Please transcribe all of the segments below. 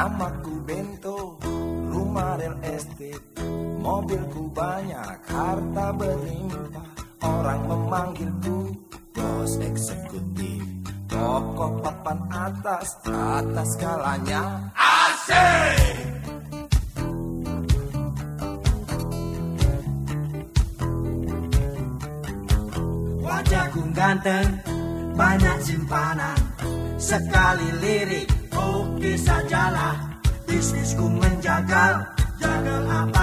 Namaku Bento, rumah real estate. Mobilku banyak, harta berlimpah Orang memanggilku bos eksekutif. Tokoh papan atas, atas skalanya Asik! Wajahku ganteng, banyak simpanan. Sekali lirik Oke sajalah bisnisku menjaga. Jaga apa?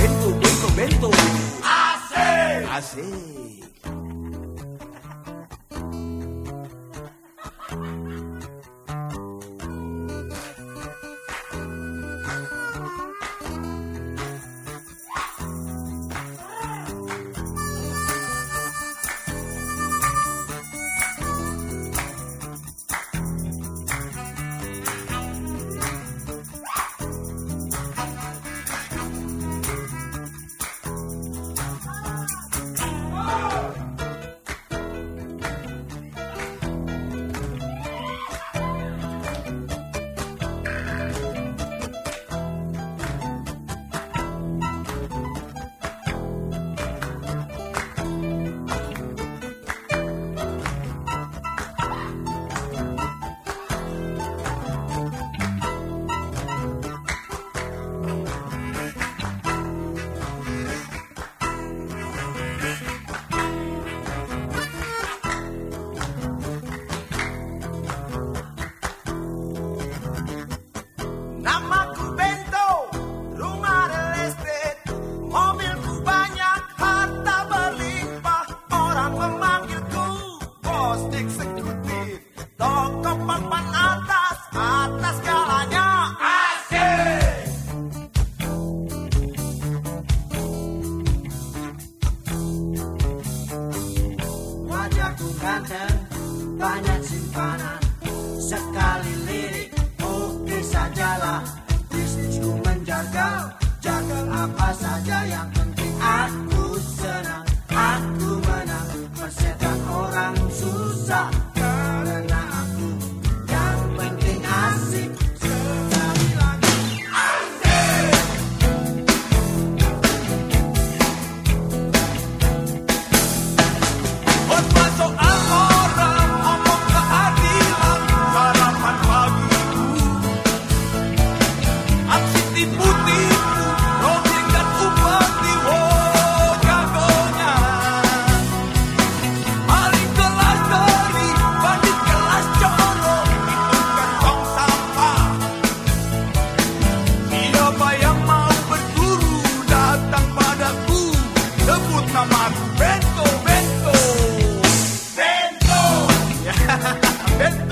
Vento, vento, vento. Así. Así. yeah, yeah. Ven.